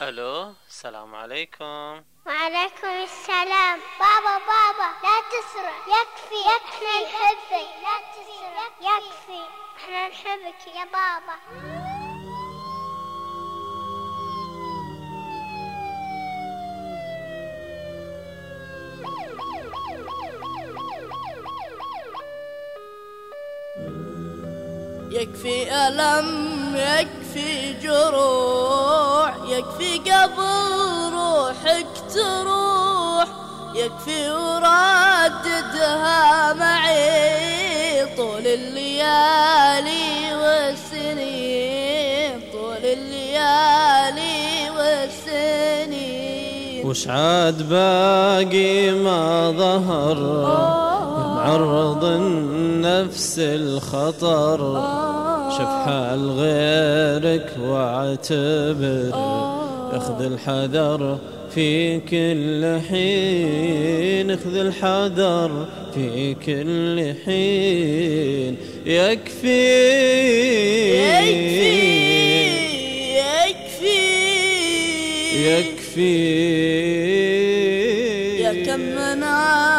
ألو السلام عليكم. وعليكم السلام. بابا بابا لا تسرع يكفي. يكفي نحبك. لا تسرع يكفي. إحنا نحبك يا بابا. يكفي ألم يكفي جروح يكفي قبل روحك تروح يكفي ورددها معي طول الليالي والسنين طول الليالي والسنين. وش عاد باقي ما ظهر؟ معرض النفس الخطر شوف حال غيرك واعتبر اخذ الحذر في كل حين اخذ الحذر في كل حين. يكفي يكفي يكفي. يكفي. يا كم من عيون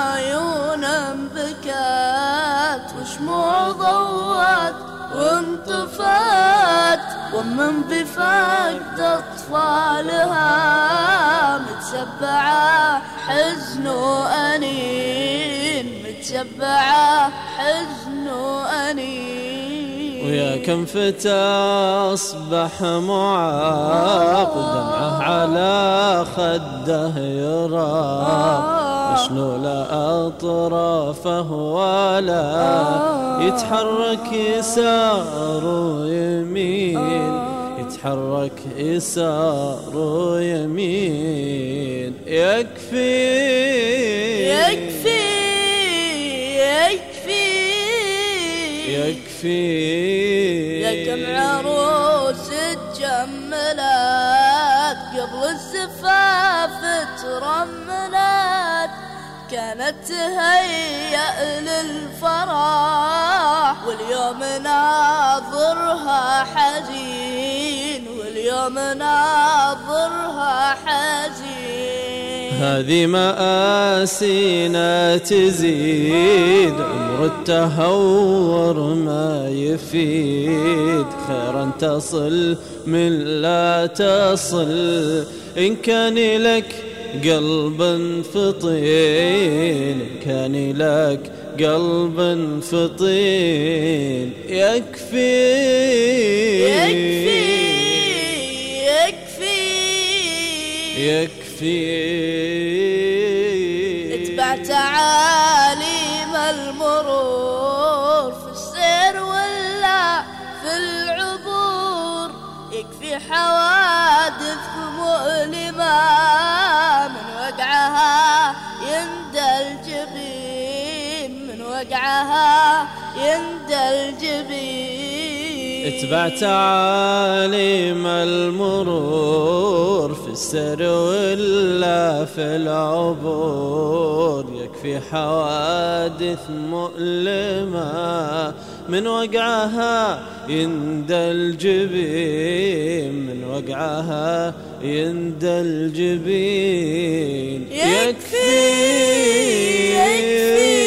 وشموع ضوت وانطفت ومن بفقد أطفالها متشبعة حزن وأنين متشبعة حزن وأنين. ويا كم فتى أصبح معاق ودمعه على خده يراق مشلول أطرافه ولا يتحرك يسار ويمين يتحرك يسار ويمين. يكفي يكفي يكفي. يكفي. يا كم عروس تجملت قبل الزفاف ترملت كانت تهيأ للفرح واليوم ناظرها حزين واليوم ناظرها حزين. هذه مآسينا تزيد عمر التهور ما يفيد. خيرا تصل من لا تصل إن كان لك قلب فطين كان لك قلب فطين. يكفي. يكفي يكفي. يكفي. اتبع تعاليم المرور في السير ولا في العبور. يكفي حوادث مؤلمة. وقعها يندى الجبين. اتبع تعاليم المرور في السر ولا في العبور. يكفي حوادث مؤلمة من وقعها يندى الجبين. من وقعها يندى الجبين. يكفي يكفي.